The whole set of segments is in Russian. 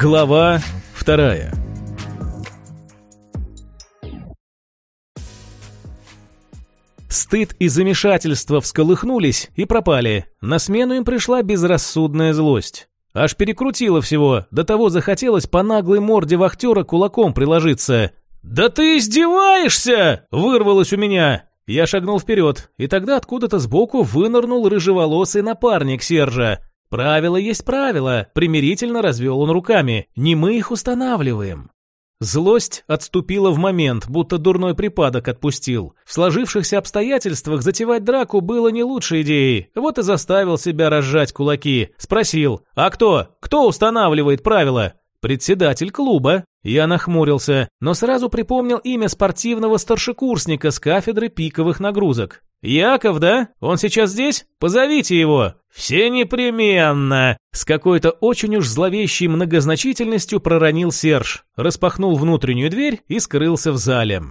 Глава вторая. Стыд и замешательство всколыхнулись и пропали. На смену им пришла безрассудная злость. Аж перекрутило всего, до того захотелось по наглой морде вахтера кулаком приложиться. «Да ты издеваешься!» – вырвалось у меня. Я шагнул вперед, и тогда откуда-то сбоку вынырнул рыжеволосый напарник Сержа. Правило есть правило, примирительно развел он руками. Не мы их устанавливаем. Злость отступила в момент, будто дурной припадок отпустил. В сложившихся обстоятельствах затевать драку было не лучшей идеей. Вот и заставил себя разжать кулаки. Спросил, а кто? Кто устанавливает правила? Председатель клуба. Я нахмурился, но сразу припомнил имя спортивного старшекурсника с кафедры пиковых нагрузок. «Яков, да? Он сейчас здесь? Позовите его!» «Все непременно!» С какой-то очень уж зловещей многозначительностью проронил Серж, распахнул внутреннюю дверь и скрылся в зале.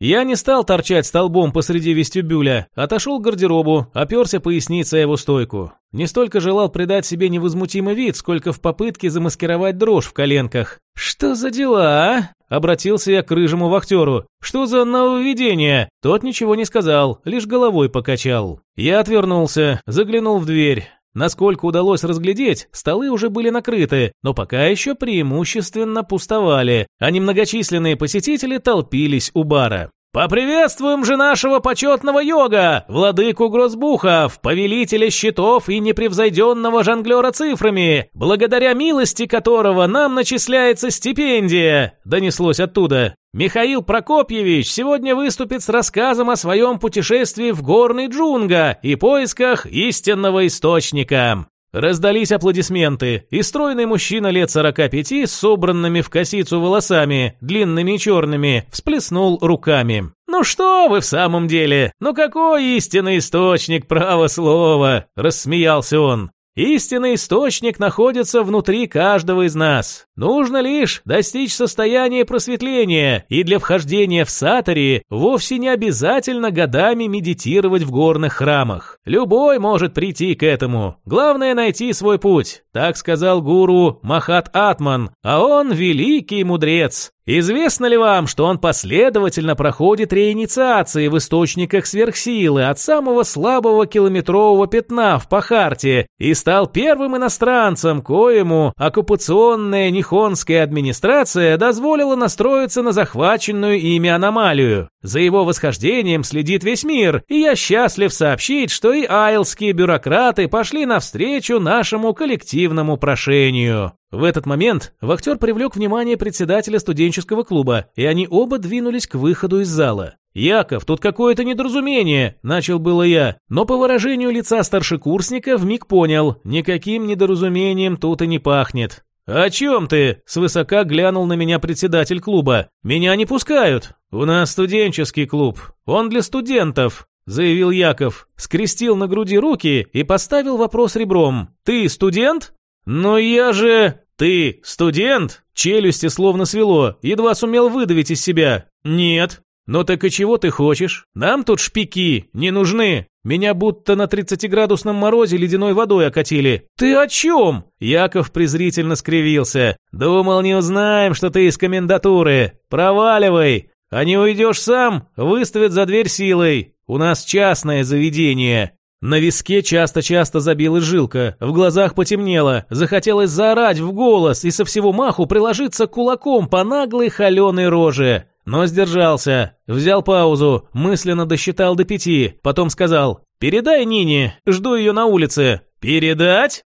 Я не стал торчать столбом посреди вестибюля, отошел к гардеробу, оперся поясницей его стойку. Не столько желал придать себе невозмутимый вид, сколько в попытке замаскировать дрожь в коленках. «Что за дела, а?» Обратился я к рыжему вахтеру. «Что за нововведение?» Тот ничего не сказал, лишь головой покачал. Я отвернулся, заглянул в дверь. Насколько удалось разглядеть, столы уже были накрыты, но пока еще преимущественно пустовали, а немногочисленные посетители толпились у бара. «Поприветствуем же нашего почетного йога, владыку Грозбухов, повелителя щитов и непревзойденного жонглера цифрами, благодаря милости которого нам начисляется стипендия», — донеслось оттуда. Михаил Прокопьевич сегодня выступит с рассказом о своем путешествии в горный Джунга и поисках истинного источника. Раздались аплодисменты, и стройный мужчина лет 45 с собранными в косицу волосами, длинными и черными, всплеснул руками. «Ну что вы в самом деле? Ну какой истинный источник права слова?» – рассмеялся он. Истинный источник находится внутри каждого из нас. Нужно лишь достичь состояния просветления, и для вхождения в сатори вовсе не обязательно годами медитировать в горных храмах. Любой может прийти к этому. Главное найти свой путь. Так сказал гуру Махат Атман, а он великий мудрец. Известно ли вам, что он последовательно проходит реинициации в источниках сверхсилы от самого слабого километрового пятна в Пахарте и стал первым иностранцем, коему оккупационная нихонская администрация дозволила настроиться на захваченную ими аномалию? За его восхождением следит весь мир, и я счастлив сообщить, что и айлские бюрократы пошли навстречу нашему коллективному прошению. В этот момент вахтер привлек внимание председателя студенческого клуба, и они оба двинулись к выходу из зала. «Яков, тут какое-то недоразумение», – начал было я, но по выражению лица старшекурсника вмиг понял, никаким недоразумением тут и не пахнет. «О чем ты?» – свысока глянул на меня председатель клуба. «Меня не пускают. У нас студенческий клуб. Он для студентов», – заявил Яков. Скрестил на груди руки и поставил вопрос ребром. «Ты студент?» «Но я же...» «Ты студент?» Челюсти словно свело, едва сумел выдавить из себя. «Нет». «Ну так и чего ты хочешь? Нам тут шпики не нужны. Меня будто на 30-градусном морозе ледяной водой окатили. Ты о чем?» Яков презрительно скривился. «Думал, не узнаем, что ты из комендатуры. Проваливай. А не уйдешь сам, выставят за дверь силой. У нас частное заведение». На виске часто-часто забилась жилка, в глазах потемнело, захотелось заорать в голос и со всего маху приложиться кулаком по наглой холеной роже. Но сдержался, взял паузу, мысленно досчитал до пяти, потом сказал «Передай Нине, жду ее на улице». «Передать?»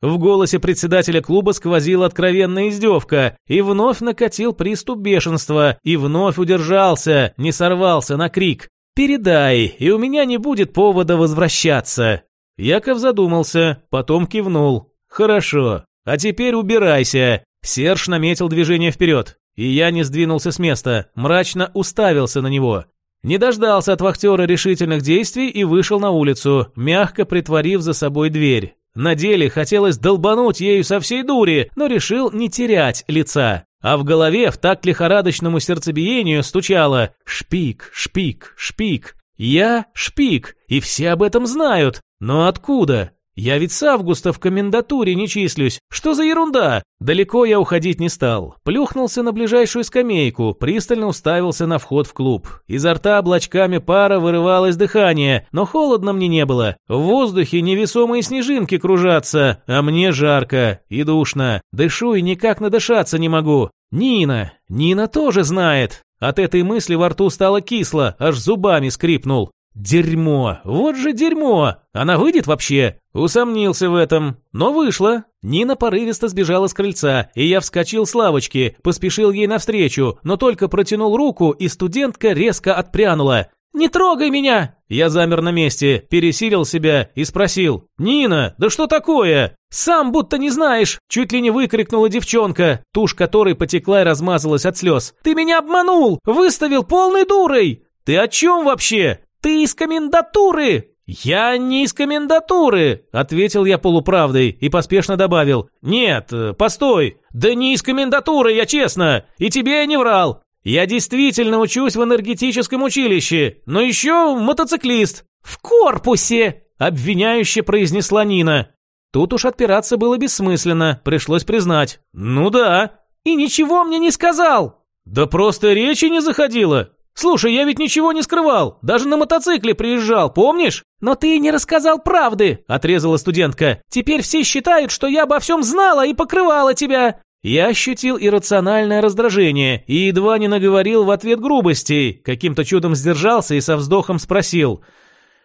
В голосе председателя клуба сквозила откровенная издевка, и вновь накатил приступ бешенства, и вновь удержался, не сорвался на крик. «Передай, и у меня не будет повода возвращаться». Яков задумался, потом кивнул. «Хорошо, а теперь убирайся». Серж наметил движение вперед, и я не сдвинулся с места, мрачно уставился на него. Не дождался от вахтера решительных действий и вышел на улицу, мягко притворив за собой дверь. На деле хотелось долбануть ею со всей дури, но решил не терять лица. А в голове в такт лихорадочному сердцебиению стучало «Шпик, шпик, шпик». Я шпик, и все об этом знают. Но откуда? Я ведь с августа в комендатуре не числюсь. Что за ерунда? Далеко я уходить не стал. Плюхнулся на ближайшую скамейку, пристально уставился на вход в клуб. Изо рта облачками пара вырывалось дыхание, но холодно мне не было. В воздухе невесомые снежинки кружатся, а мне жарко и душно. Дышу и никак надышаться не могу. Нина, Нина тоже знает. От этой мысли во рту стало кисло, аж зубами скрипнул. Дерьмо, вот же дерьмо. Она выйдет вообще? Усомнился в этом, но вышла. Нина порывисто сбежала с крыльца, и я вскочил с лавочки, поспешил ей навстречу, но только протянул руку, и студентка резко отпрянула. «Не трогай меня!» Я замер на месте, пересилил себя и спросил. «Нина, да что такое?» «Сам будто не знаешь!» Чуть ли не выкрикнула девчонка, тушь которой потекла и размазалась от слез. «Ты меня обманул! Выставил полной дурой!» «Ты о чем вообще?» «Ты из комендатуры!» «Я не из комендатуры!» – ответил я полуправдой и поспешно добавил. «Нет, постой! Да не из комендатуры, я честно! И тебе я не врал! Я действительно учусь в энергетическом училище, но еще мотоциклист!» «В корпусе!» – обвиняюще произнесла Нина. Тут уж отпираться было бессмысленно, пришлось признать. «Ну да». «И ничего мне не сказал!» «Да просто речи не заходило. «Слушай, я ведь ничего не скрывал, даже на мотоцикле приезжал, помнишь?» «Но ты не рассказал правды», – отрезала студентка. «Теперь все считают, что я обо всем знала и покрывала тебя». Я ощутил иррациональное раздражение и едва не наговорил в ответ грубостей, каким-то чудом сдержался и со вздохом спросил.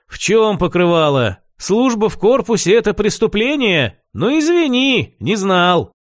«В чем покрывала? Служба в корпусе – это преступление? Ну извини, не знал».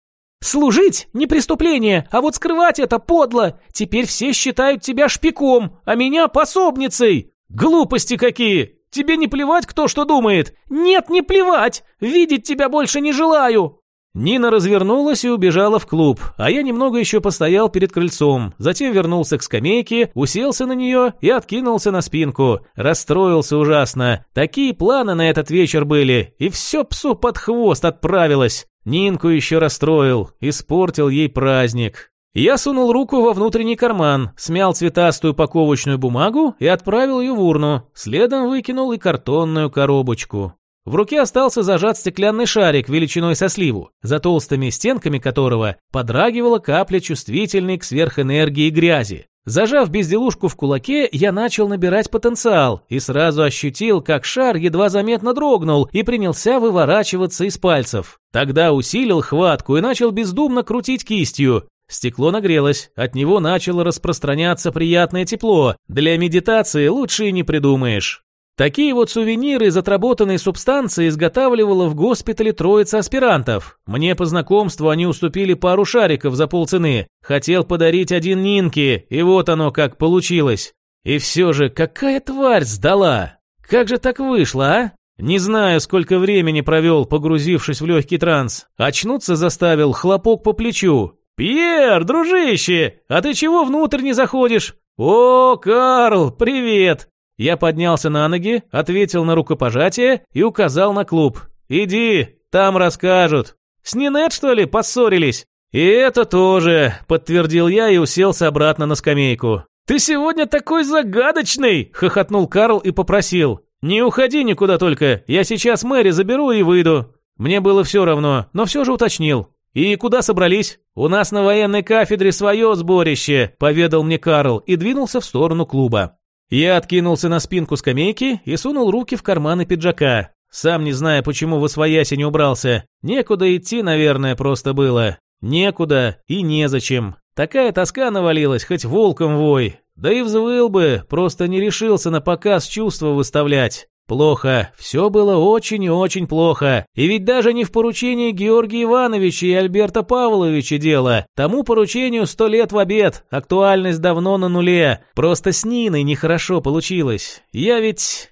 Служить не преступление, а вот скрывать это подло. Теперь все считают тебя шпиком, а меня пособницей. Глупости какие! Тебе не плевать, кто что думает? Нет, не плевать. Видеть тебя больше не желаю. Нина развернулась и убежала в клуб, а я немного еще постоял перед крыльцом, затем вернулся к скамейке, уселся на нее и откинулся на спинку. Расстроился ужасно. Такие планы на этот вечер были, и все псу под хвост отправилось. Нинку еще расстроил, испортил ей праздник. Я сунул руку во внутренний карман, смял цветастую упаковочную бумагу и отправил ее в урну. Следом выкинул и картонную коробочку. В руке остался зажат стеклянный шарик величиной со сливу, за толстыми стенками которого подрагивала капля чувствительной к сверхэнергии грязи. Зажав безделушку в кулаке, я начал набирать потенциал и сразу ощутил, как шар едва заметно дрогнул и принялся выворачиваться из пальцев. Тогда усилил хватку и начал бездумно крутить кистью. Стекло нагрелось, от него начало распространяться приятное тепло. Для медитации лучше и не придумаешь. Такие вот сувениры из отработанной субстанции изготавливала в госпитале троица аспирантов. Мне по знакомству они уступили пару шариков за полцены. Хотел подарить один Нинке, и вот оно как получилось. И все же, какая тварь сдала? Как же так вышло, а? Не знаю, сколько времени провел, погрузившись в легкий транс. Очнуться заставил хлопок по плечу. «Пьер, дружище, а ты чего внутрь не заходишь?» «О, Карл, привет! Я поднялся на ноги, ответил на рукопожатие и указал на клуб. «Иди, там расскажут». «С Нинет, что ли, поссорились?» «И это тоже», — подтвердил я и уселся обратно на скамейку. «Ты сегодня такой загадочный!» — хохотнул Карл и попросил. «Не уходи никуда только, я сейчас Мэри заберу и выйду». Мне было все равно, но все же уточнил. «И куда собрались?» «У нас на военной кафедре свое сборище», — поведал мне Карл и двинулся в сторону клуба. Я откинулся на спинку скамейки и сунул руки в карманы пиджака. Сам не зная, почему в освояси не убрался. Некуда идти, наверное, просто было. Некуда и незачем. Такая тоска навалилась, хоть волком вой. Да и взвыл бы, просто не решился на показ чувства выставлять. Плохо, все было очень и очень плохо. И ведь даже не в поручении Георгия Ивановича и Альберта Павловича дело. Тому поручению сто лет в обед, актуальность давно на нуле. Просто с Ниной нехорошо получилось. Я ведь...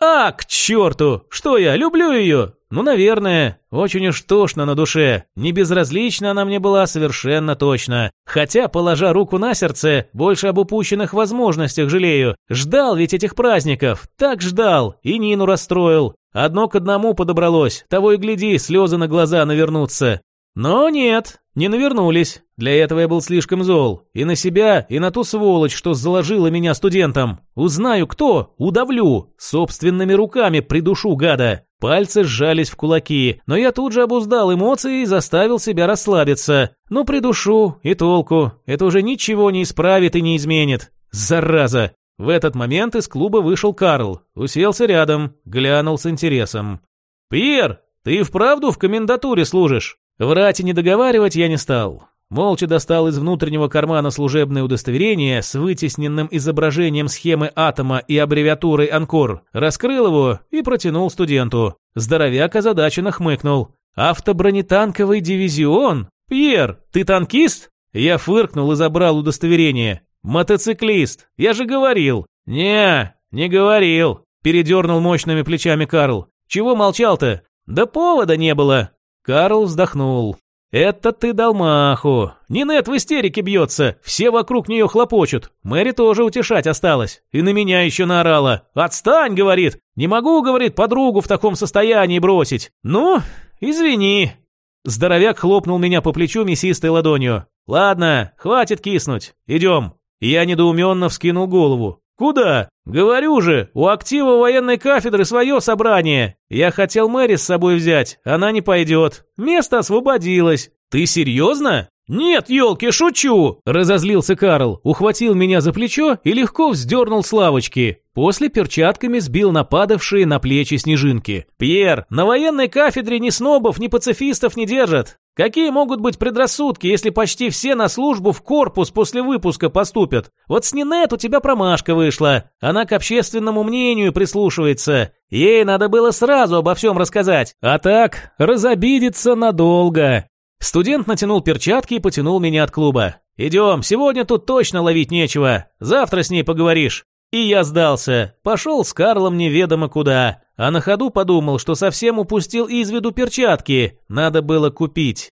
А, к черту! Что я, люблю ее? Ну, наверное. Очень уж тошно на душе. Не безразлична она мне была совершенно точно. Хотя, положа руку на сердце, больше об упущенных возможностях жалею. Ждал ведь этих праздников. Так ждал. И Нину расстроил. Одно к одному подобралось. Того и гляди, слезы на глаза навернутся. Но нет, Не навернулись. Для этого я был слишком зол. И на себя, и на ту сволочь, что заложила меня студентом. Узнаю кто, удавлю. Собственными руками придушу гада. Пальцы сжались в кулаки, но я тут же обуздал эмоции и заставил себя расслабиться. Ну, придушу, и толку. Это уже ничего не исправит и не изменит. Зараза! В этот момент из клуба вышел Карл, уселся рядом, глянул с интересом. «Пьер, ты вправду в комендатуре служишь?» Врать и не договаривать я не стал. Молча достал из внутреннего кармана служебное удостоверение с вытесненным изображением схемы атома и аббревиатурой «Анкор», раскрыл его и протянул студенту. Здоровяк озадаченно хмыкнул. «Автобронетанковый дивизион? Пьер, ты танкист?» Я фыркнул и забрал удостоверение. «Мотоциклист, я же говорил». «Не, не говорил», – передернул мощными плечами Карл. «Чего молчал-то?» «Да повода не было». Карл вздохнул. «Это ты дал маху. Нинет в истерике бьется, все вокруг нее хлопочут. Мэри тоже утешать осталась. И на меня еще наорала. «Отстань!» — говорит. «Не могу, — говорит, — подругу в таком состоянии бросить. Ну, извини». Здоровяк хлопнул меня по плечу мясистой ладонью. «Ладно, хватит киснуть. Идем». Я недоуменно вскинул голову. «Куда? Говорю же, у актива военной кафедры свое собрание. Я хотел Мэри с собой взять, она не пойдет. Место освободилось. Ты серьезно?» «Нет, елки, шучу!» – разозлился Карл, ухватил меня за плечо и легко вздернул с лавочки. После перчатками сбил нападавшие на плечи снежинки. «Пьер, на военной кафедре ни снобов, ни пацифистов не держат. Какие могут быть предрассудки, если почти все на службу в корпус после выпуска поступят? Вот с Нинет у тебя промашка вышла. Она к общественному мнению прислушивается. Ей надо было сразу обо всем рассказать. А так, разобидится надолго. Студент натянул перчатки и потянул меня от клуба. «Идем, сегодня тут точно ловить нечего. Завтра с ней поговоришь». И я сдался. Пошел с Карлом неведомо куда. А на ходу подумал, что совсем упустил из виду перчатки. Надо было купить.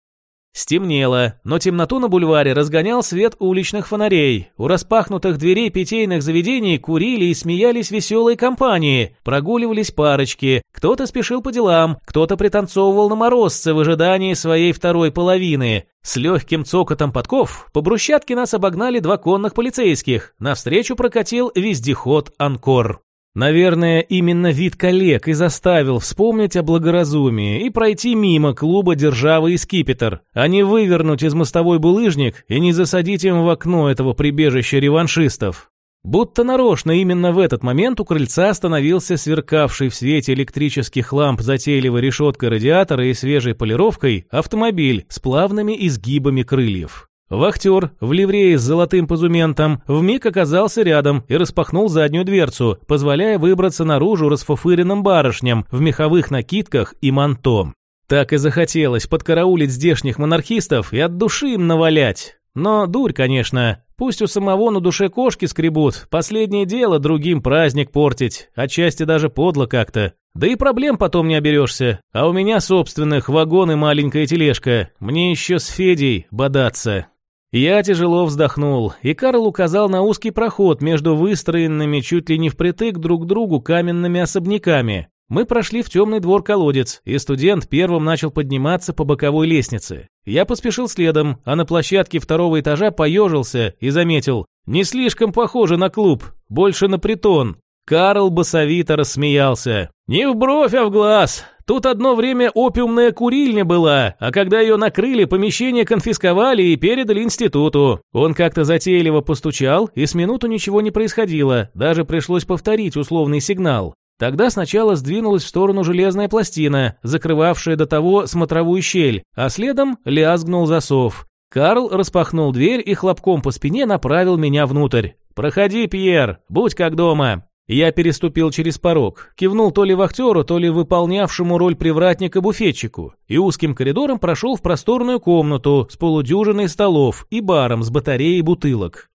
Стемнело, но темноту на бульваре разгонял свет уличных фонарей. У распахнутых дверей питейных заведений курили и смеялись веселые компании, прогуливались парочки, кто-то спешил по делам, кто-то пританцовывал на морозце в ожидании своей второй половины. С легким цокотом подков по брусчатке нас обогнали два конных полицейских, навстречу прокатил вездеход «Анкор». Наверное, именно вид коллег и заставил вспомнить о благоразумии и пройти мимо клуба «Держава и скипетр», а не вывернуть из мостовой булыжник и не засадить им в окно этого прибежища реваншистов. Будто нарочно именно в этот момент у крыльца остановился сверкавший в свете электрических ламп затейливой решеткой радиатора и свежей полировкой автомобиль с плавными изгибами крыльев. Вахтер в ливрее с золотым позументом вмиг оказался рядом и распахнул заднюю дверцу, позволяя выбраться наружу расфуфыренным барышням в меховых накидках и манто. Так и захотелось подкараулить здешних монархистов и от души им навалять. Но дурь, конечно. Пусть у самого на душе кошки скребут, последнее дело другим праздник портить, отчасти даже подло как-то. Да и проблем потом не оберешься. А у меня собственных вагон и маленькая тележка. Мне еще с Федей бодаться. Я тяжело вздохнул, и Карл указал на узкий проход между выстроенными чуть ли не впритык друг к другу каменными особняками. Мы прошли в темный двор-колодец, и студент первым начал подниматься по боковой лестнице. Я поспешил следом, а на площадке второго этажа поежился и заметил, не слишком похоже на клуб, больше на притон. Карл басовито рассмеялся. «Не в бровь, а в глаз. Тут одно время опиумная курильня была, а когда ее накрыли, помещение конфисковали и передали институту. Он как-то затейливо постучал, и с минуту ничего не происходило, даже пришлось повторить условный сигнал. Тогда сначала сдвинулась в сторону железная пластина, закрывавшая до того смотровую щель, а следом лязгнул засов. Карл распахнул дверь и хлопком по спине направил меня внутрь. «Проходи, Пьер, будь как дома». Я переступил через порог, кивнул то ли вахтеру, то ли выполнявшему роль привратника-буфетчику, и узким коридором прошел в просторную комнату с полудюжиной столов и баром с батареей бутылок.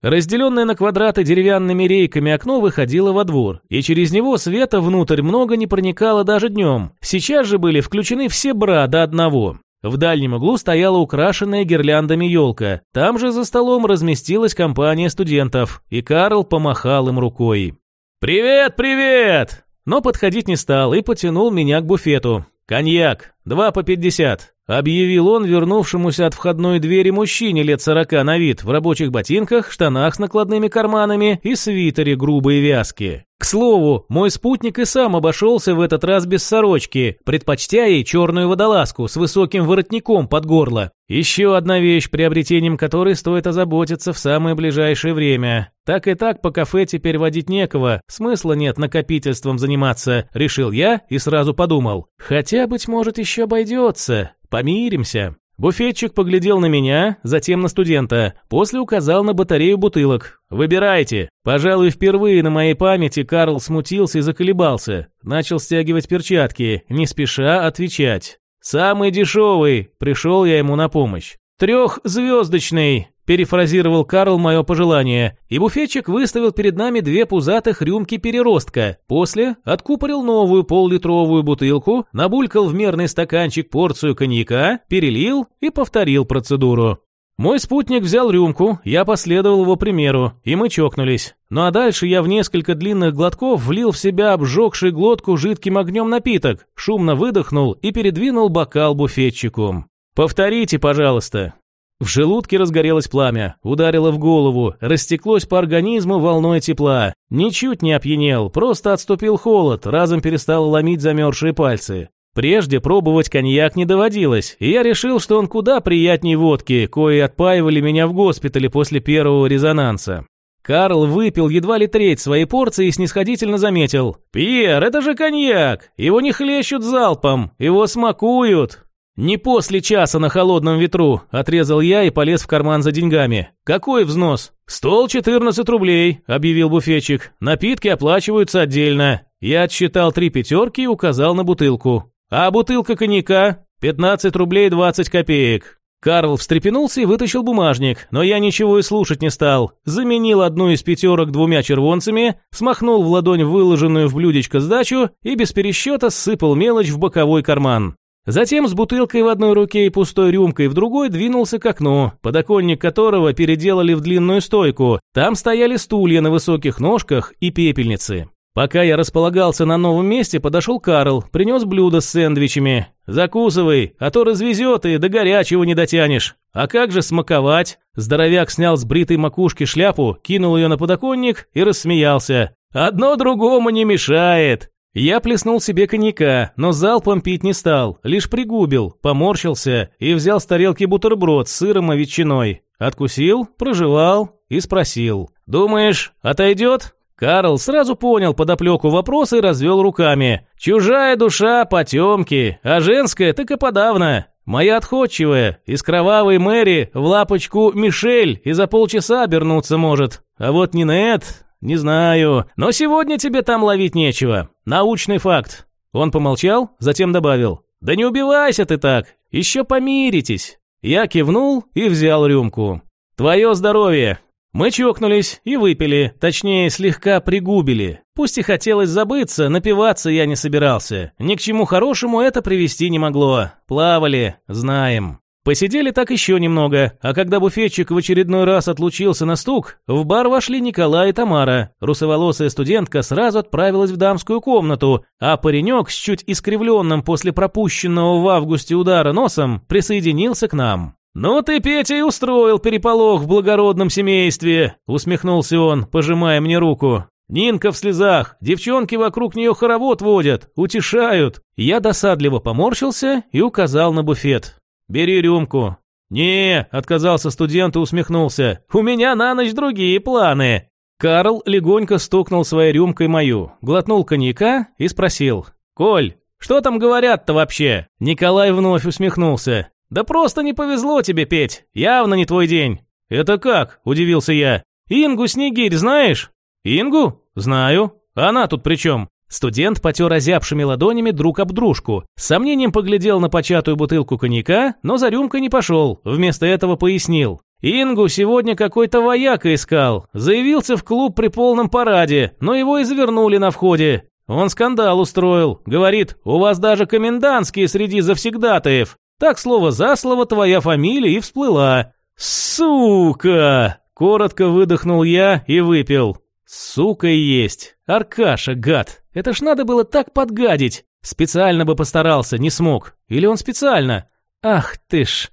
Разделенное на квадраты деревянными рейками окно выходило во двор, и через него света внутрь много не проникало даже днем. Сейчас же были включены все бра до одного. В дальнем углу стояла украшенная гирляндами елка. Там же за столом разместилась компания студентов, и Карл помахал им рукой. «Привет, привет!» Но подходить не стал и потянул меня к буфету. «Коньяк, два по пятьдесят. объявил он вернувшемуся от входной двери мужчине лет сорока на вид в рабочих ботинках, штанах с накладными карманами и свитере грубой вязки. К слову, мой спутник и сам обошелся в этот раз без сорочки, предпочтя ей черную водолазку с высоким воротником под горло. Еще одна вещь, приобретением которой стоит озаботиться в самое ближайшее время. Так и так по кафе теперь водить некого, смысла нет накопительством заниматься, решил я и сразу подумал. Хотя, быть может, еще обойдется. Помиримся. Буфетчик поглядел на меня, затем на студента, после указал на батарею бутылок. «Выбирайте». Пожалуй, впервые на моей памяти Карл смутился и заколебался. Начал стягивать перчатки, не спеша отвечать. «Самый дешевый», — пришел я ему на помощь. «Трехзвездочный», перефразировал Карл мое пожелание, и буфетчик выставил перед нами две пузатых рюмки переростка. После откупорил новую поллитровую бутылку, набулькал в мерный стаканчик порцию коньяка, перелил и повторил процедуру. Мой спутник взял рюмку, я последовал его примеру, и мы чокнулись. Ну а дальше я в несколько длинных глотков влил в себя обжегший глотку жидким огнем напиток, шумно выдохнул и передвинул бокал буфетчику. «Повторите, пожалуйста», в желудке разгорелось пламя, ударило в голову, растеклось по организму волной тепла. Ничуть не опьянел, просто отступил холод, разом перестал ломить замерзшие пальцы. Прежде пробовать коньяк не доводилось, и я решил, что он куда приятнее водки, кои отпаивали меня в госпитале после первого резонанса. Карл выпил едва ли треть своей порции и снисходительно заметил. «Пьер, это же коньяк! Его не хлещут залпом, его смакуют!» «Не после часа на холодном ветру», – отрезал я и полез в карман за деньгами. «Какой взнос?» «Стол 14 рублей», – объявил буфетчик. «Напитки оплачиваются отдельно». Я отсчитал три пятерки и указал на бутылку. «А бутылка коньяка?» «15 рублей 20 копеек». Карл встрепенулся и вытащил бумажник, но я ничего и слушать не стал. Заменил одну из пятерок двумя червонцами, смахнул в ладонь выложенную в блюдечко сдачу и без пересчета сыпал мелочь в боковой карман. Затем с бутылкой в одной руке и пустой рюмкой в другой двинулся к окну, подоконник которого переделали в длинную стойку. Там стояли стулья на высоких ножках и пепельницы. Пока я располагался на новом месте, подошел Карл, принес блюдо с сэндвичами. «Закусывай, а то развезет и до горячего не дотянешь. А как же смаковать?» Здоровяк снял с бритой макушки шляпу, кинул ее на подоконник и рассмеялся. «Одно другому не мешает. Я плеснул себе коньяка, но залпом пить не стал, лишь пригубил, поморщился и взял с тарелки бутерброд с сыром и ветчиной. Откусил, прожевал и спросил. «Думаешь, отойдет?» Карл сразу понял подоплеку вопроса и развел руками. «Чужая душа – потемки, а женская так и подавно. Моя отходчивая, из кровавой Мэри в лапочку Мишель и за полчаса обернуться может. А вот Нинет, не знаю, но сегодня тебе там ловить нечего. Научный факт. Он помолчал, затем добавил. Да не убивайся ты так, еще помиритесь. Я кивнул и взял рюмку. Твое здоровье. Мы чокнулись и выпили, точнее, слегка пригубили. Пусть и хотелось забыться, напиваться я не собирался. Ни к чему хорошему это привести не могло. Плавали, знаем. Посидели так еще немного, а когда буфетчик в очередной раз отлучился на стук, в бар вошли Николай и Тамара. Русоволосая студентка сразу отправилась в дамскую комнату, а паренек с чуть искривленным после пропущенного в августе удара носом присоединился к нам. «Ну ты, Петя, и устроил переполох в благородном семействе», усмехнулся он, пожимая мне руку. Нинка в слезах, девчонки вокруг нее хоровод водят, утешают. Я досадливо поморщился и указал на буфет. «Бери рюмку». «Не», — отказался студент и усмехнулся, — «у меня на ночь другие планы». Карл легонько стукнул своей рюмкой мою, глотнул коньяка и спросил. «Коль, что там говорят-то вообще?» Николай вновь усмехнулся. «Да просто не повезло тебе, Петь, явно не твой день». «Это как?» – удивился я. «Ингу Снегирь знаешь?» «Ингу? Знаю. Она тут при чем?» Студент потер озябшими ладонями друг об дружку. С сомнением поглядел на початую бутылку коньяка, но за рюмкой не пошел. Вместо этого пояснил. «Ингу сегодня какой-то вояка искал. Заявился в клуб при полном параде, но его и завернули на входе. Он скандал устроил. Говорит, у вас даже комендантские среди завсегдатаев. Так слово за слово твоя фамилия и всплыла. Сука! Коротко выдохнул я и выпил. Сука есть. Аркаша, гад. Это ж надо было так подгадить. Специально бы постарался, не смог. Или он специально? Ах ты ж.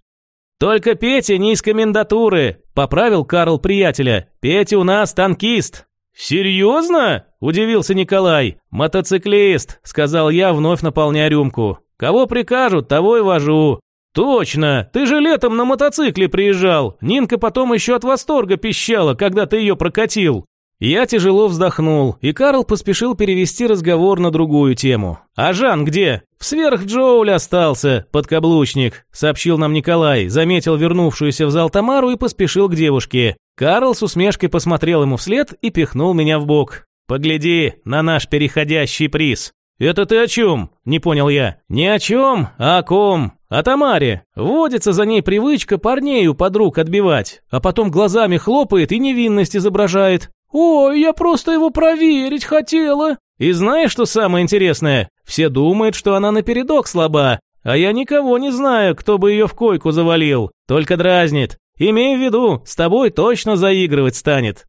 Только Петя не из комендатуры, поправил Карл приятеля. Петя у нас танкист. Серьезно? Удивился Николай. Мотоциклист, сказал я, вновь наполняя рюмку. Кого прикажут, того и вожу. «Точно! Ты же летом на мотоцикле приезжал! Нинка потом еще от восторга пищала, когда ты ее прокатил!» Я тяжело вздохнул, и Карл поспешил перевести разговор на другую тему. «А Жан где?» «В сверх Джоуль остался, подкаблучник», — сообщил нам Николай, заметил вернувшуюся в зал Тамару и поспешил к девушке. Карл с усмешкой посмотрел ему вслед и пихнул меня в бок. «Погляди на наш переходящий приз». «Это ты о чем?» – не понял я. «Не о чем, а о ком. О Тамаре. Водится за ней привычка парней у подруг отбивать, а потом глазами хлопает и невинность изображает. «Ой, я просто его проверить хотела». И знаешь, что самое интересное? Все думают, что она напередок слаба, а я никого не знаю, кто бы ее в койку завалил. Только дразнит. Имей в виду, с тобой точно заигрывать станет.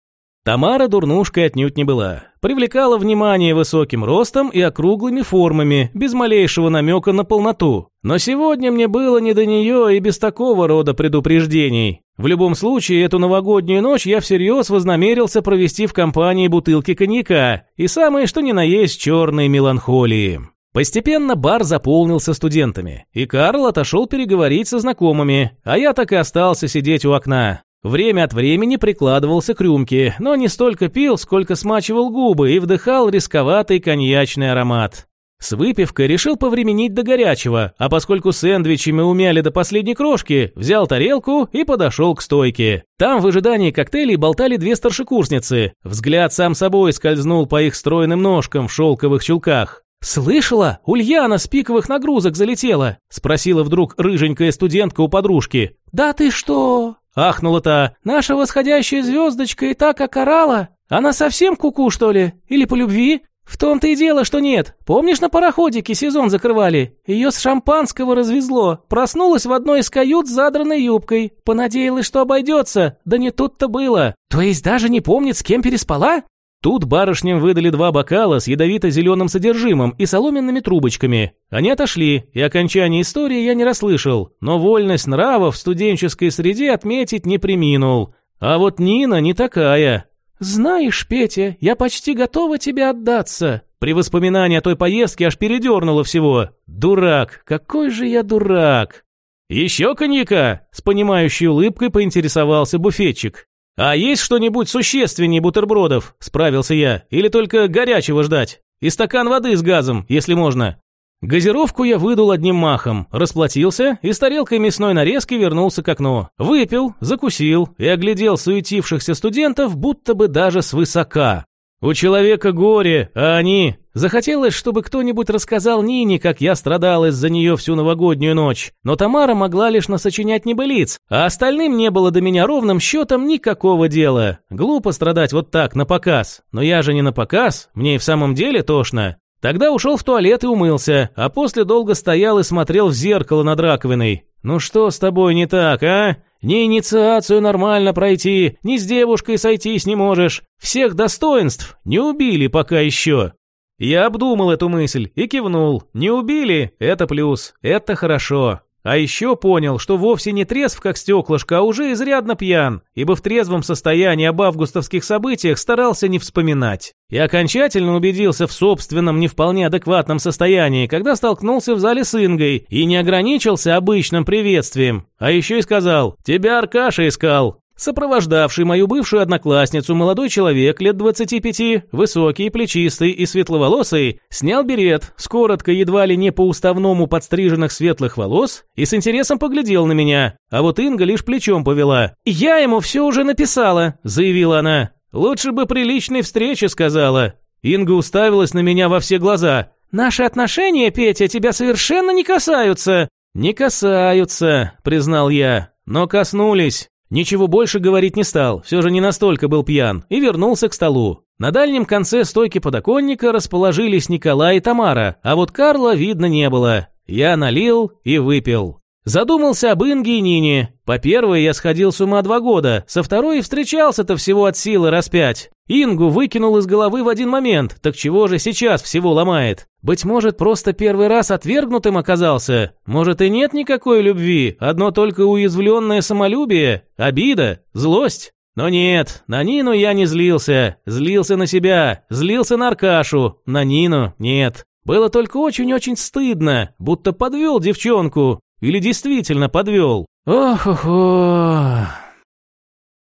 Тамара дурнушкой отнюдь не была. Привлекала внимание высоким ростом и округлыми формами, без малейшего намека на полноту. Но сегодня мне было не до нее и без такого рода предупреждений. В любом случае, эту новогоднюю ночь я всерьез вознамерился провести в компании бутылки коньяка и самое что ни на есть черной меланхолии. Постепенно бар заполнился студентами, и Карл отошел переговорить со знакомыми, а я так и остался сидеть у окна. Время от времени прикладывался к рюмке, но не столько пил, сколько смачивал губы и вдыхал рисковатый коньячный аромат. С выпивкой решил повременить до горячего, а поскольку сэндвичи мы умяли до последней крошки, взял тарелку и подошел к стойке. Там в ожидании коктейлей болтали две старшекурсницы. Взгляд сам собой скользнул по их стройным ножкам в шелковых чулках. «Слышала? Ульяна с пиковых нагрузок залетела?» – спросила вдруг рыженькая студентка у подружки. «Да ты что?» Ахнула та. «Наша восходящая звездочка и так окорала. Она совсем куку, -ку, что ли? Или по любви?» «В том-то и дело, что нет. Помнишь, на пароходике сезон закрывали? Ее с шампанского развезло. Проснулась в одной из кают с задранной юбкой. Понадеялась, что обойдется. Да не тут-то было. То есть даже не помнит, с кем переспала? Тут барышням выдали два бокала с ядовито-зеленым содержимым и соломенными трубочками. Они отошли, и окончание истории я не расслышал, но вольность нрава в студенческой среде отметить не приминул. А вот Нина не такая. «Знаешь, Петя, я почти готова тебе отдаться». При воспоминании о той поездке аж передернуло всего. «Дурак, какой же я дурак!» «Еще коньяка?» – с понимающей улыбкой поинтересовался буфетчик. «А есть что-нибудь существеннее бутербродов?» – справился я. «Или только горячего ждать? И стакан воды с газом, если можно». Газировку я выдул одним махом, расплатился и с тарелкой мясной нарезки вернулся к окну. Выпил, закусил и оглядел суетившихся студентов, будто бы даже свысока. У человека горе, а они... Захотелось, чтобы кто-нибудь рассказал Нине, как я страдал из-за нее всю новогоднюю ночь. Но Тамара могла лишь насочинять небылиц, а остальным не было до меня ровным счетом никакого дела. Глупо страдать вот так, на показ. Но я же не на показ, мне и в самом деле тошно. Тогда ушел в туалет и умылся, а после долго стоял и смотрел в зеркало над раковиной. «Ну что с тобой не так, а? Ни инициацию нормально пройти, ни с девушкой сойтись не можешь. Всех достоинств не убили пока еще». Я обдумал эту мысль и кивнул. Не убили – это плюс, это хорошо. А еще понял, что вовсе не трезв, как стеклышко, а уже изрядно пьян, ибо в трезвом состоянии об августовских событиях старался не вспоминать. И окончательно убедился в собственном не вполне адекватном состоянии, когда столкнулся в зале с Ингой и не ограничился обычным приветствием, а еще и сказал «Тебя Аркаша искал». Сопровождавший мою бывшую одноклассницу молодой человек лет 25, высокий, плечистый и светловолосый, снял берет, с коротко, едва ли не по уставному подстриженных светлых волос и с интересом поглядел на меня, а вот Инга лишь плечом повела. «Я ему все уже написала», — заявила она. «Лучше бы при личной встрече сказала». Инга уставилась на меня во все глаза. «Наши отношения, Петя, тебя совершенно не касаются». «Не касаются», — признал я, — «но коснулись». Ничего больше говорить не стал, все же не настолько был пьян, и вернулся к столу. На дальнем конце стойки подоконника расположились Николай и Тамара, а вот Карла видно не было. Я налил и выпил. Задумался об Инге и Нине. По первой я сходил с ума два года, со второй встречался-то всего от силы раз пять. Ингу выкинул из головы в один момент, так чего же сейчас всего ломает? Быть может, просто первый раз отвергнутым оказался? Может и нет никакой любви, одно только уязвленное самолюбие, обида, злость? Но нет, на Нину я не злился, злился на себя, злился на Аркашу, на Нину нет. Было только очень-очень стыдно, будто подвел девчонку, или действительно подвел? Ох-ох-ох.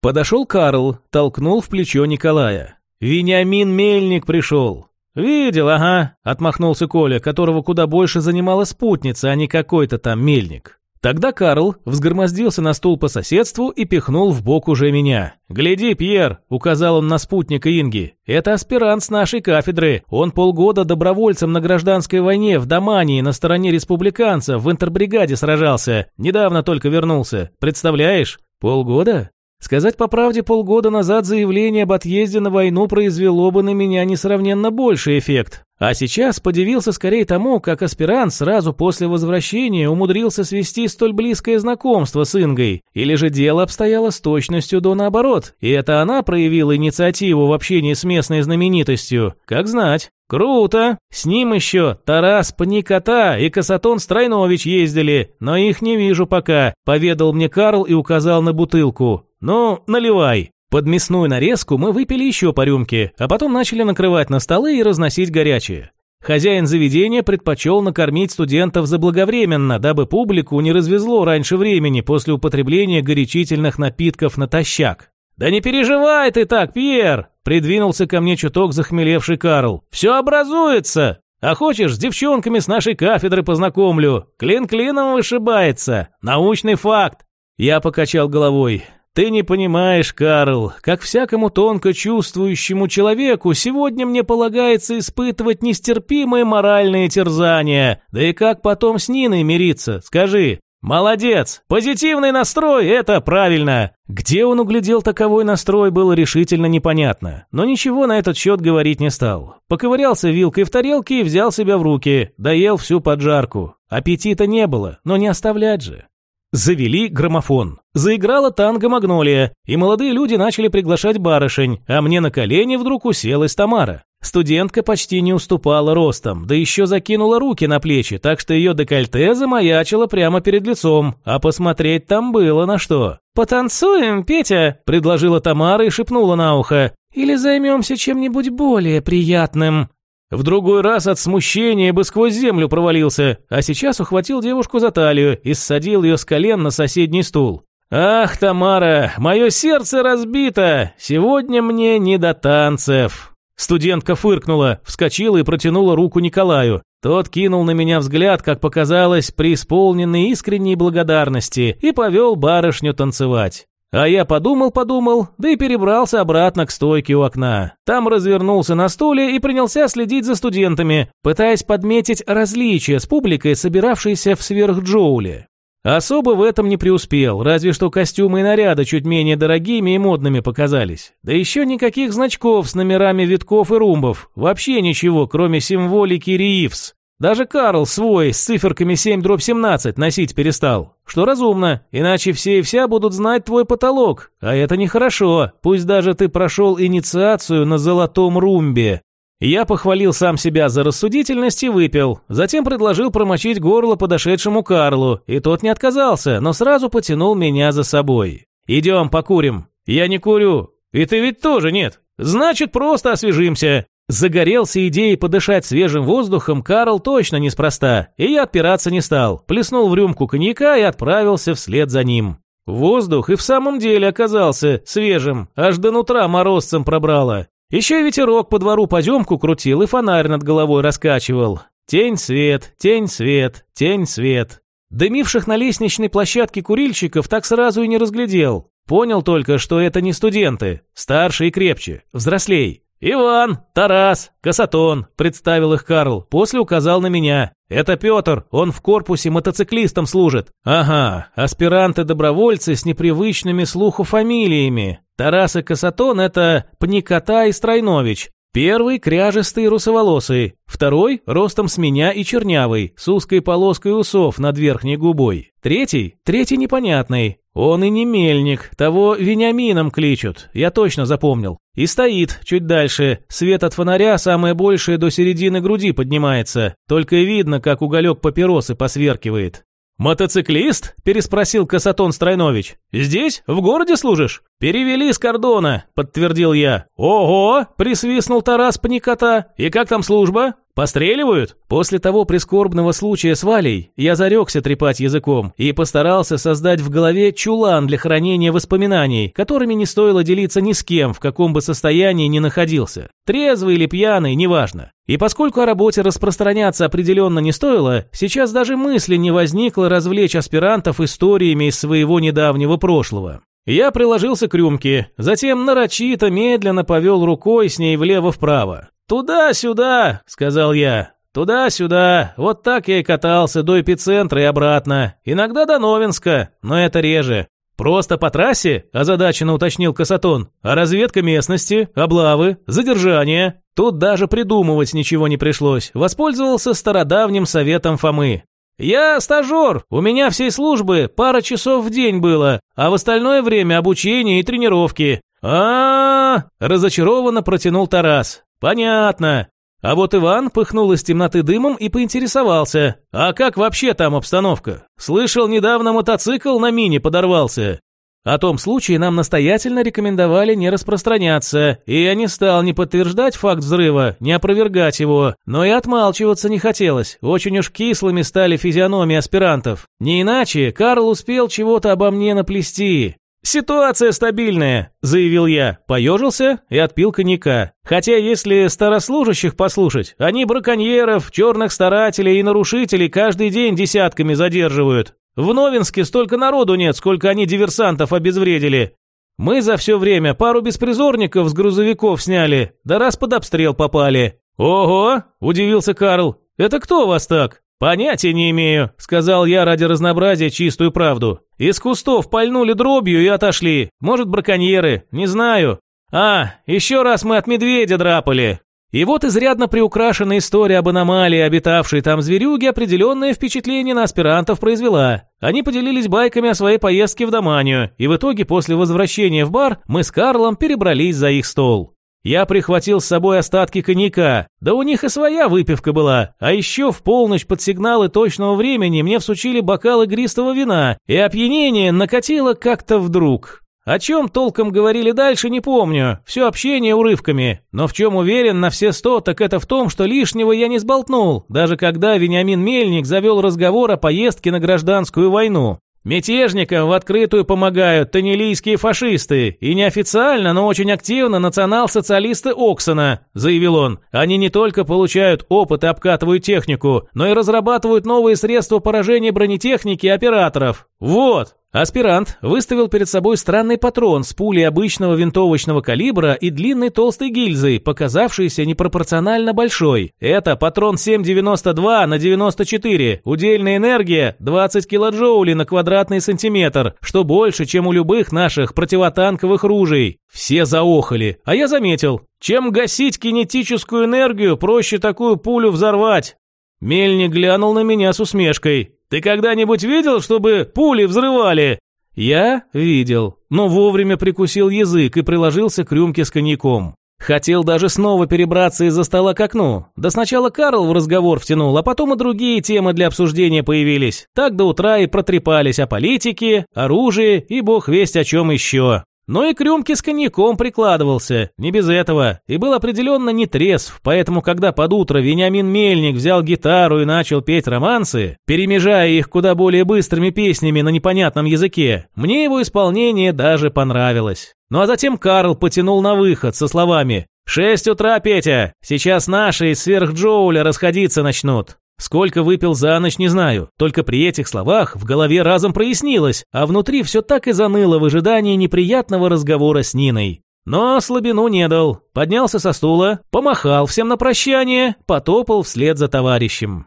Подошел Карл, толкнул в плечо Николая. «Вениамин Мельник пришел». «Видел, ага», — отмахнулся Коля, которого куда больше занимала спутница, а не какой-то там мельник. Тогда Карл взгромоздился на стул по соседству и пихнул в бок уже меня. «Гляди, Пьер!» – указал он на спутника Инги. «Это аспирант с нашей кафедры. Он полгода добровольцем на гражданской войне в Домании на стороне республиканцев в интербригаде сражался. Недавно только вернулся. Представляешь? Полгода? Сказать по правде, полгода назад заявление об отъезде на войну произвело бы на меня несравненно больший эффект. А сейчас подивился скорее тому, как аспирант сразу после возвращения умудрился свести столь близкое знакомство с Ингой. Или же дело обстояло с точностью до наоборот, и это она проявила инициативу в общении с местной знаменитостью. Как знать. Круто! С ним еще Тарас Паникота и Касатон Стройнович ездили, но их не вижу пока, поведал мне Карл и указал на бутылку. «Ну, наливай». Под мясную нарезку мы выпили еще по рюмке, а потом начали накрывать на столы и разносить горячее. Хозяин заведения предпочел накормить студентов заблаговременно, дабы публику не развезло раньше времени после употребления горячительных напитков натощак. «Да не переживай ты так, Пьер!» – придвинулся ко мне чуток захмелевший Карл. «Все образуется! А хочешь, с девчонками с нашей кафедры познакомлю? Клин клином вышибается! Научный факт!» Я покачал головой. Ты не понимаешь, Карл, как всякому тонко чувствующему человеку сегодня мне полагается испытывать нестерпимые моральные терзания. Да и как потом с Ниной мириться, скажи? Молодец, позитивный настрой, это правильно. Где он углядел таковой настрой, было решительно непонятно, но ничего на этот счет говорить не стал. Поковырялся вилкой в тарелке и взял себя в руки, доел всю поджарку. Аппетита не было, но не оставлять же. Завели граммофон. Заиграла танго «Магнолия», и молодые люди начали приглашать барышень, а мне на колени вдруг уселась Тамара. Студентка почти не уступала ростом, да еще закинула руки на плечи, так что ее декольте замаячило прямо перед лицом, а посмотреть там было на что. «Потанцуем, Петя?» – предложила Тамара и шепнула на ухо. «Или займемся чем-нибудь более приятным?» В другой раз от смущения бы сквозь землю провалился, а сейчас ухватил девушку за талию и ссадил ее с колен на соседний стул. «Ах, Тамара, мое сердце разбито! Сегодня мне не до танцев!» Студентка фыркнула, вскочила и протянула руку Николаю. Тот кинул на меня взгляд, как показалось, преисполненный искренней благодарности, и повел барышню танцевать. А я подумал-подумал, да и перебрался обратно к стойке у окна. Там развернулся на стуле и принялся следить за студентами, пытаясь подметить различия с публикой, собиравшейся в сверхджоуле. Особо в этом не преуспел, разве что костюмы и наряды чуть менее дорогими и модными показались. Да еще никаких значков с номерами витков и румбов, вообще ничего, кроме символики Риивс. Даже Карл свой с циферками 7 дробь 17 носить перестал. Что разумно, иначе все и вся будут знать твой потолок. А это нехорошо, пусть даже ты прошел инициацию на золотом румбе. Я похвалил сам себя за рассудительность и выпил. Затем предложил промочить горло подошедшему Карлу, и тот не отказался, но сразу потянул меня за собой. «Идем, покурим». «Я не курю». «И ты ведь тоже нет». «Значит, просто освежимся». Загорелся идеей подышать свежим воздухом Карл точно неспроста, и я отпираться не стал, плеснул в рюмку коньяка и отправился вслед за ним. Воздух и в самом деле оказался свежим, аж до нутра морозцем пробрало. Еще и ветерок по двору поземку крутил и фонарь над головой раскачивал. Тень-свет, тень-свет, тень-свет. Дымивших на лестничной площадке курильщиков так сразу и не разглядел. Понял только, что это не студенты, старше и крепче, взрослей. «Иван, Тарас, Касатон», — представил их Карл, после указал на меня. «Это Петр, он в корпусе мотоциклистом служит». «Ага, аспиранты-добровольцы с непривычными слуху фамилиями. Тарас и Касатон — это Пникота и Стройнович. Первый кряжестый и русоволосый, второй ростом с меня и чернявый, с узкой полоской усов над верхней губой. Третий, третий непонятный. Он и не мельник, того Вениамином кличут, я точно запомнил. И стоит чуть дальше, свет от фонаря самое большее до середины груди поднимается, только и видно, как уголек папиросы посверкивает. «Мотоциклист?» – переспросил Касатон Стройнович. «Здесь? В городе служишь?» «Перевели с кордона», – подтвердил я. «Ого!» – присвистнул Тарас Паникота. «И как там служба?» Постреливают? После того прискорбного случая с Валей я зарекся трепать языком и постарался создать в голове чулан для хранения воспоминаний, которыми не стоило делиться ни с кем, в каком бы состоянии ни находился. Трезвый или пьяный, неважно. И поскольку о работе распространяться определенно не стоило, сейчас даже мысли не возникло развлечь аспирантов историями из своего недавнего прошлого. Я приложился к рюмке, затем нарочито медленно повел рукой с ней влево-вправо. «Туда-сюда», — сказал я. «Туда-сюда. Вот так я и катался до эпицентра и обратно. Иногда до Новинска, но это реже. «Просто по трассе?» – озадаченно уточнил Касатон. «А разведка местности, облавы, задержания?» Тут даже придумывать ничего не пришлось. Воспользовался стародавним советом Фомы. «Я стажер, у меня всей службы пара часов в день было, а в остальное время обучение и тренировки». А, -а, -а, разочарованно протянул Тарас. «Понятно. А вот Иван пыхнул из темноты дымом и поинтересовался. «А как вообще там обстановка? Слышал, недавно мотоцикл на мине подорвался». О том случае нам настоятельно рекомендовали не распространяться, и я не стал ни подтверждать факт взрыва, ни опровергать его, но и отмалчиваться не хотелось, очень уж кислыми стали физиономии аспирантов. Не иначе Карл успел чего-то обо мне наплести. «Ситуация стабильная», – заявил я, поежился и отпил коньяка. Хотя, если старослужащих послушать, они браконьеров, черных старателей и нарушителей каждый день десятками задерживают. В Новинске столько народу нет, сколько они диверсантов обезвредили. Мы за все время пару беспризорников с грузовиков сняли, да раз под обстрел попали. «Ого!» – удивился Карл. «Это кто вас так?» «Понятия не имею», — сказал я ради разнообразия чистую правду. «Из кустов пальнули дробью и отошли. Может, браконьеры, не знаю. А, еще раз мы от медведя драпали». И вот изрядно приукрашенная история об аномалии, обитавшей там зверюги, определенное впечатление на аспирантов произвела. Они поделились байками о своей поездке в Доманию, и в итоге после возвращения в бар мы с Карлом перебрались за их стол. Я прихватил с собой остатки коньяка, да у них и своя выпивка была, а еще в полночь под сигналы точного времени мне всучили бокал игристого вина, и опьянение накатило как-то вдруг. О чем толком говорили дальше, не помню, все общение урывками, но в чем уверен на все сто, так это в том, что лишнего я не сболтнул, даже когда Вениамин Мельник завел разговор о поездке на гражданскую войну. Мятежникам в открытую помогают танилийские фашисты, и неофициально, но очень активно национал-социалисты Оксона, заявил он. Они не только получают опыт и обкатывают технику, но и разрабатывают новые средства поражения бронетехники и операторов. Вот, Аспирант выставил перед собой странный патрон с пулей обычного винтовочного калибра и длинной толстой гильзой, показавшейся непропорционально большой. Это патрон 7,92 на 94, удельная энергия 20 килоджоулей на квадратный сантиметр, что больше, чем у любых наших противотанковых ружей. Все заохали, а я заметил, чем гасить кинетическую энергию, проще такую пулю взорвать. Мельник глянул на меня с усмешкой. Ты когда-нибудь видел, чтобы пули взрывали?» Я видел, но вовремя прикусил язык и приложился к рюмке с коньяком. Хотел даже снова перебраться из-за стола к окну. Да сначала Карл в разговор втянул, а потом и другие темы для обсуждения появились. Так до утра и протрепались о политике, оружии и бог весть о чем еще. Но и к рюмке с коньяком прикладывался, не без этого, и был определенно не трезв, поэтому когда под утро Вениамин Мельник взял гитару и начал петь романсы, перемежая их куда более быстрыми песнями на непонятном языке, мне его исполнение даже понравилось. Ну а затем Карл потянул на выход со словами «Шесть утра, Петя, сейчас наши из сверхджоуля расходиться начнут». Сколько выпил за ночь, не знаю. Только при этих словах в голове разом прояснилось, а внутри все так и заныло в ожидании неприятного разговора с Ниной. Но слабину не дал. Поднялся со стула, помахал всем на прощание, потопал вслед за товарищем.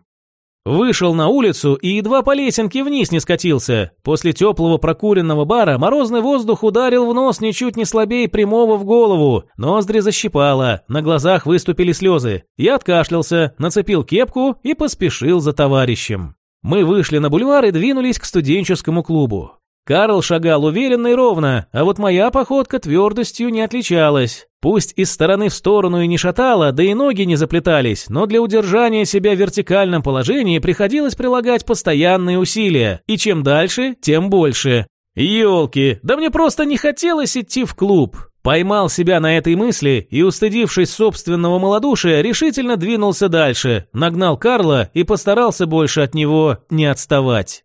Вышел на улицу и едва по лесенке вниз не скатился. После теплого прокуренного бара морозный воздух ударил в нос ничуть не слабее прямого в голову. Ноздри защипало, на глазах выступили слезы. Я откашлялся, нацепил кепку и поспешил за товарищем. Мы вышли на бульвар и двинулись к студенческому клубу. Карл шагал уверенно и ровно, а вот моя походка твердостью не отличалась. Пусть из стороны в сторону и не шатала, да и ноги не заплетались, но для удержания себя в вертикальном положении приходилось прилагать постоянные усилия, и чем дальше, тем больше. Ёлки, да мне просто не хотелось идти в клуб. Поймал себя на этой мысли и, устыдившись собственного малодушия, решительно двинулся дальше, нагнал Карла и постарался больше от него не отставать.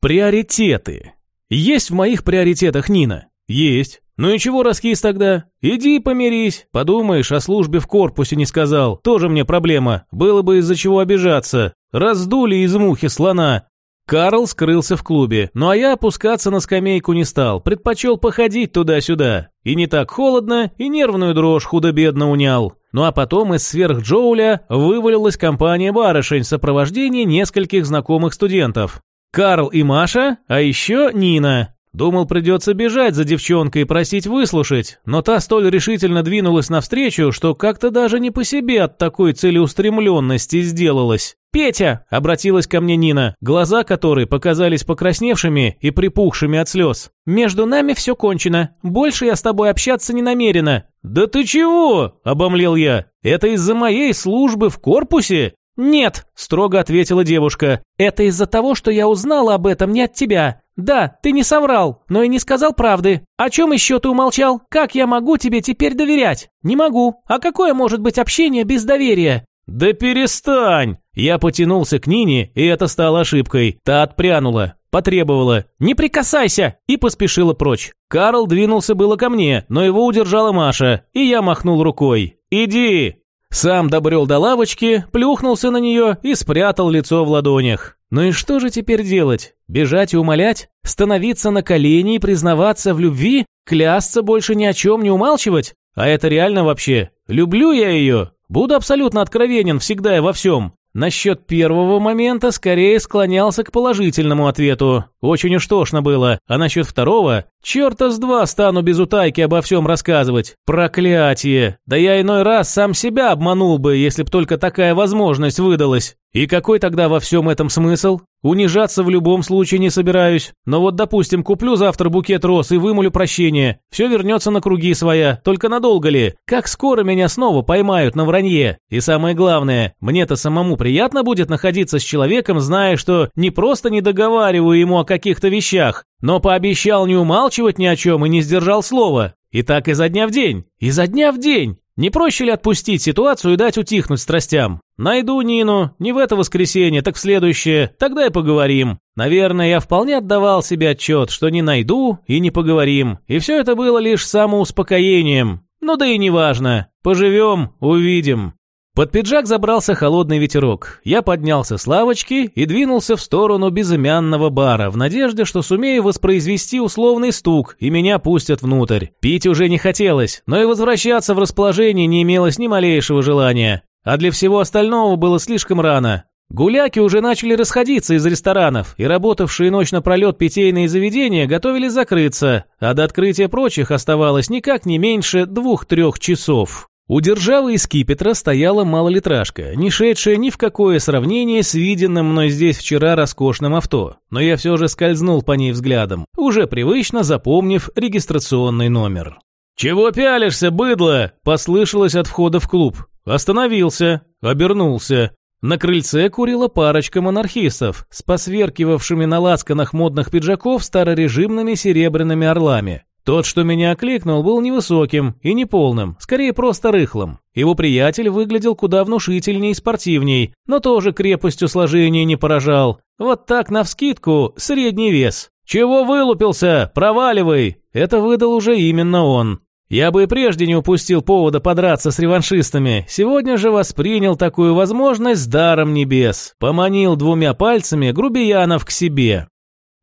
Приоритеты. Есть в моих приоритетах Нина? Есть. Ну и чего раскис тогда? Иди помирись. Подумаешь, о службе в корпусе не сказал. Тоже мне проблема. Было бы из-за чего обижаться. Раздули из мухи слона. Карл скрылся в клубе, ну а я опускаться на скамейку не стал, предпочел походить туда-сюда. И не так холодно, и нервную дрожь худо-бедно унял. Ну а потом из сверхджоуля вывалилась компания барышень в сопровождении нескольких знакомых студентов. Карл и Маша, а еще Нина. Думал, придется бежать за девчонкой и просить выслушать, но та столь решительно двинулась навстречу, что как-то даже не по себе от такой целеустремленности сделалась. «Петя!» – обратилась ко мне Нина, глаза которой показались покрасневшими и припухшими от слез. «Между нами все кончено. Больше я с тобой общаться не намерена». «Да ты чего?» – обомлел я. «Это из-за моей службы в корпусе? «Нет», – строго ответила девушка. «Это из-за того, что я узнала об этом не от тебя. Да, ты не соврал, но и не сказал правды. О чем еще ты умолчал? Как я могу тебе теперь доверять? Не могу. А какое может быть общение без доверия?» «Да перестань!» Я потянулся к Нине, и это стало ошибкой. Та отпрянула, потребовала «Не прикасайся!» и поспешила прочь. Карл двинулся было ко мне, но его удержала Маша, и я махнул рукой. «Иди!» Сам добрел до лавочки, плюхнулся на нее и спрятал лицо в ладонях. Ну и что же теперь делать? Бежать и умолять? Становиться на колени и признаваться в любви? Клясться больше ни о чем не умалчивать? А это реально вообще? Люблю я ее? Буду абсолютно откровенен всегда и во всем. Насчет первого момента скорее склонялся к положительному ответу. Очень уж тошно было. А насчет второго? Черта с два стану без утайки обо всем рассказывать. Проклятие! Да я иной раз сам себя обманул бы, если б только такая возможность выдалась. И какой тогда во всем этом смысл? Унижаться в любом случае не собираюсь. Но вот, допустим, куплю завтра букет роз и вымолю прощение. Все вернется на круги своя. Только надолго ли? Как скоро меня снова поймают на вранье? И самое главное, мне-то самому приятно будет находиться с человеком, зная, что не просто не договариваю ему о каких-то вещах, но пообещал не умалчивать ни о чем и не сдержал слова. И так изо дня в день. Изо дня в день. Не проще ли отпустить ситуацию и дать утихнуть страстям? Найду Нину, не в это воскресенье, так в следующее, тогда и поговорим. Наверное, я вполне отдавал себе отчет, что не найду и не поговорим. И все это было лишь самоуспокоением. Ну да и неважно. Поживем, увидим. Под пиджак забрался холодный ветерок. Я поднялся с лавочки и двинулся в сторону безымянного бара в надежде, что сумею воспроизвести условный стук и меня пустят внутрь. Пить уже не хотелось, но и возвращаться в расположение не имелось ни малейшего желания. А для всего остального было слишком рано. Гуляки уже начали расходиться из ресторанов, и работавшие ночь напролет питейные заведения готовили закрыться, а до открытия прочих оставалось никак не меньше двух-трех часов. У державы и скипетра стояла малолитражка, не шедшая ни в какое сравнение с виденным мной здесь вчера роскошным авто, но я все же скользнул по ней взглядом, уже привычно запомнив регистрационный номер. «Чего пялишься, быдло?» – послышалось от входа в клуб. Остановился, обернулся. На крыльце курила парочка монархистов с посверкивавшими на лацканах модных пиджаков старорежимными серебряными орлами. Тот, что меня окликнул, был невысоким и неполным, скорее просто рыхлым. Его приятель выглядел куда внушительнее и спортивней, но тоже крепостью сложения не поражал. Вот так, навскидку, средний вес. «Чего вылупился? Проваливай!» Это выдал уже именно он. Я бы и прежде не упустил повода подраться с реваншистами, сегодня же воспринял такую возможность даром небес, поманил двумя пальцами грубиянов к себе.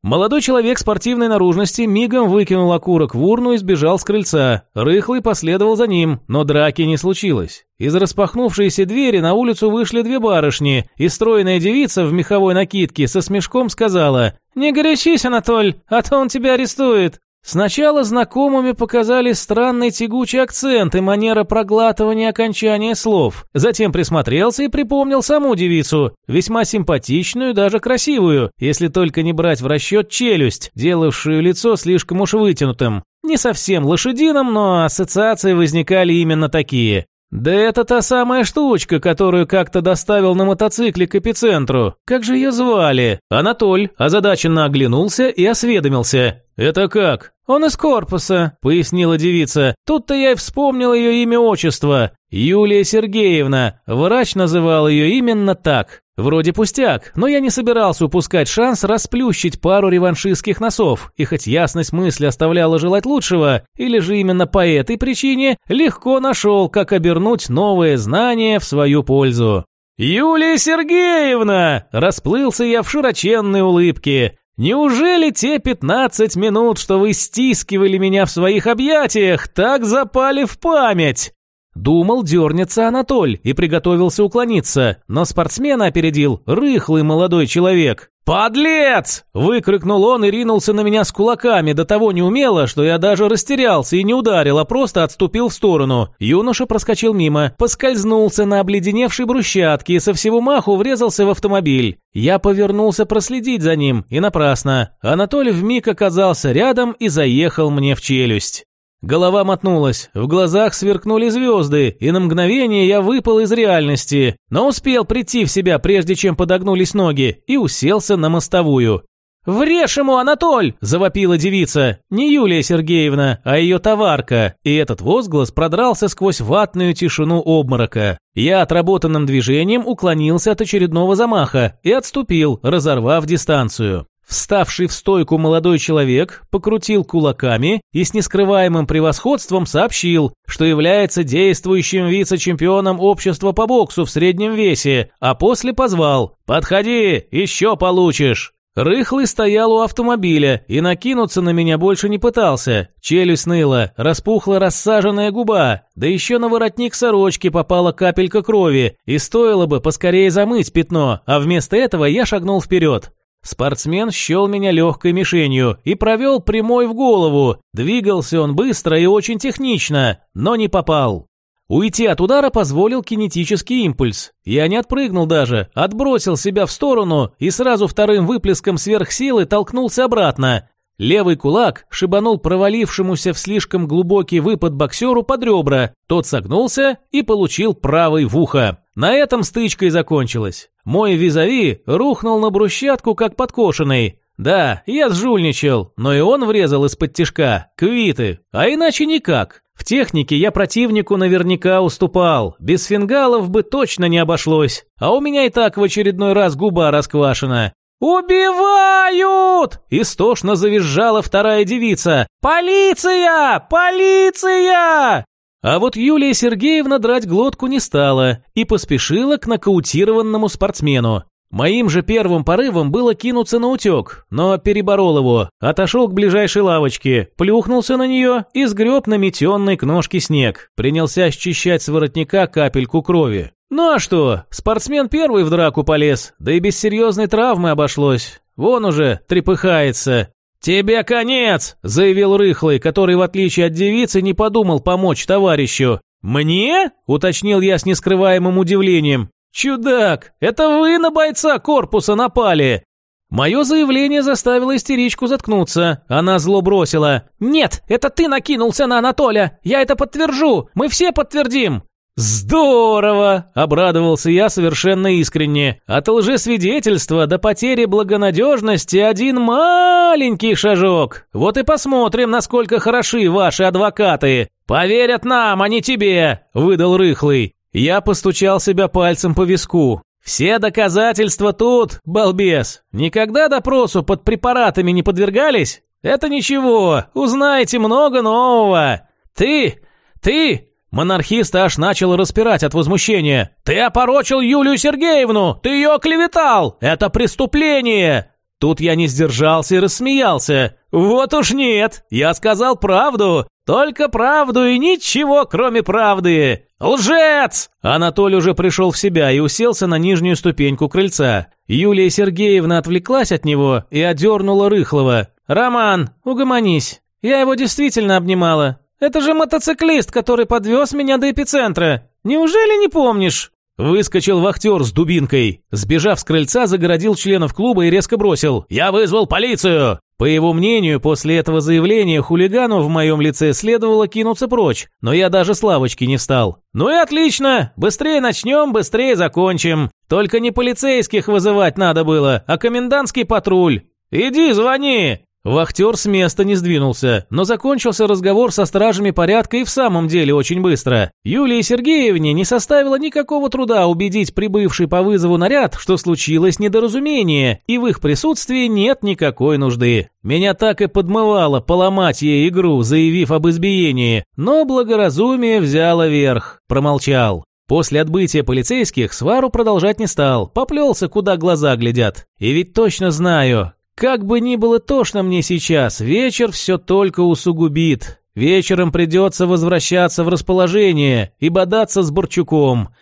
Молодой человек спортивной наружности мигом выкинул окурок в урну и сбежал с крыльца. Рыхлый последовал за ним, но драки не случилось. Из распахнувшейся двери на улицу вышли две барышни, и стройная девица в меховой накидке со смешком сказала «Не горячись, Анатоль, а то он тебя арестует». Сначала знакомыми показались странный тягучий акцент и манера проглатывания окончания слов. Затем присмотрелся и припомнил саму девицу, весьма симпатичную, даже красивую, если только не брать в расчет челюсть, делавшую лицо слишком уж вытянутым. Не совсем лошадиным, но ассоциации возникали именно такие. «Да это та самая штучка, которую как-то доставил на мотоцикле к эпицентру. Как же ее звали?» Анатоль озадаченно оглянулся и осведомился. «Это как?» «Он из корпуса», — пояснила девица. «Тут-то я и вспомнил ее имя-отчество. Юлия Сергеевна. Врач называл ее именно так. Вроде пустяк, но я не собирался упускать шанс расплющить пару реваншистских носов, и хоть ясность мысли оставляла желать лучшего, или же именно по этой причине, легко нашел, как обернуть новые знания в свою пользу. «Юлия Сергеевна!» – расплылся я в широченной улыбке. «Неужели те пятнадцать минут, что вы стискивали меня в своих объятиях, так запали в память?» Думал, дернется Анатоль и приготовился уклониться, но спортсмена опередил рыхлый молодой человек. «Подлец!» – выкрикнул он и ринулся на меня с кулаками, до того неумело, что я даже растерялся и не ударил, а просто отступил в сторону. Юноша проскочил мимо, поскользнулся на обледеневшей брусчатке и со всего маху врезался в автомобиль. Я повернулся проследить за ним, и напрасно. Анатолий вмиг оказался рядом и заехал мне в челюсть. Голова мотнулась, в глазах сверкнули звезды, и на мгновение я выпал из реальности, но успел прийти в себя, прежде чем подогнулись ноги, и уселся на мостовую. «Врежь ему, Анатоль!» – завопила девица. Не Юлия Сергеевна, а ее товарка. И этот возглас продрался сквозь ватную тишину обморока. Я отработанным движением уклонился от очередного замаха и отступил, разорвав дистанцию. Вставший в стойку молодой человек покрутил кулаками и с нескрываемым превосходством сообщил, что является действующим вице-чемпионом общества по боксу в среднем весе, а после позвал «Подходи, еще получишь». Рыхлый стоял у автомобиля и накинуться на меня больше не пытался. Челюсть ныла, распухла рассаженная губа, да еще на воротник сорочки попала капелька крови, и стоило бы поскорее замыть пятно, а вместо этого я шагнул вперед. Спортсмен счел меня легкой мишенью и провел прямой в голову. Двигался он быстро и очень технично, но не попал. Уйти от удара позволил кинетический импульс. Я не отпрыгнул даже, отбросил себя в сторону и сразу вторым выплеском сверхсилы толкнулся обратно. Левый кулак шибанул провалившемуся в слишком глубокий выпад боксеру под ребра. Тот согнулся и получил правый в ухо. На этом стычка и закончилась. Мой визави рухнул на брусчатку, как подкошенный. Да, я сжульничал, но и он врезал из-под тишка. Квиты. А иначе никак. В технике я противнику наверняка уступал. Без фингалов бы точно не обошлось. А у меня и так в очередной раз губа расквашена. «Убивают!» – истошно завизжала вторая девица. «Полиция! Полиция!» А вот Юлия Сергеевна драть глотку не стала и поспешила к нокаутированному спортсмену. Моим же первым порывом было кинуться на утек, но переборол его, отошел к ближайшей лавочке, плюхнулся на нее и сгреб на метенной к ножке снег, принялся счищать с воротника капельку крови. Ну а что, спортсмен первый в драку полез, да и без серьезной травмы обошлось. Вон уже трепыхается. «Тебе конец!» – заявил Рыхлый, который, в отличие от девицы, не подумал помочь товарищу. «Мне?» – уточнил я с нескрываемым удивлением. «Чудак, это вы на бойца корпуса напали!» Мое заявление заставило истеричку заткнуться. Она зло бросила. «Нет, это ты накинулся на Анатоля! Я это подтвержу! Мы все подтвердим!» «Здорово!» – обрадовался я совершенно искренне. «От лжесвидетельства до потери благонадежности один маленький шажок. Вот и посмотрим, насколько хороши ваши адвокаты. Поверят нам, а не тебе!» – выдал Рыхлый. Я постучал себя пальцем по виску. «Все доказательства тут, балбес. Никогда допросу под препаратами не подвергались? Это ничего, узнаете много нового. Ты, ты Монархиста аж начал распирать от возмущения. «Ты опорочил Юлию Сергеевну! Ты ее оклеветал! Это преступление!» Тут я не сдержался и рассмеялся. «Вот уж нет, я сказал правду, только правду и ничего, кроме правды! Лжец!» Анатолий уже пришел в себя и уселся на нижнюю ступеньку крыльца. Юлия Сергеевна отвлеклась от него и одернула Рыхлова. «Роман, угомонись. Я его действительно обнимала. Это же мотоциклист, который подвез меня до эпицентра. Неужели не помнишь?» Выскочил вахтер с дубинкой. Сбежав с крыльца, загородил членов клуба и резко бросил. «Я вызвал полицию!» По его мнению, после этого заявления хулигану в моем лице следовало кинуться прочь, но я даже с лавочки не встал. «Ну и отлично! Быстрее начнем, быстрее закончим. Только не полицейских вызывать надо было, а комендантский патруль. Иди, звони!» Вахтер с места не сдвинулся, но закончился разговор со стражами порядка и в самом деле очень быстро. Юлии Сергеевне не составило никакого труда убедить прибывший по вызову наряд, что случилось недоразумение, и в их присутствии нет никакой нужды. Меня так и подмывало поломать ей игру, заявив об избиении, но благоразумие взяло верх, промолчал. После отбытия полицейских свару продолжать не стал, поплелся, куда глаза глядят. И ведь точно знаю, как бы ни было тошно мне сейчас, вечер все только усугубит. Вечером придется возвращаться в расположение и бодаться с Борчуком.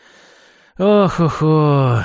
Ох-ох-ох.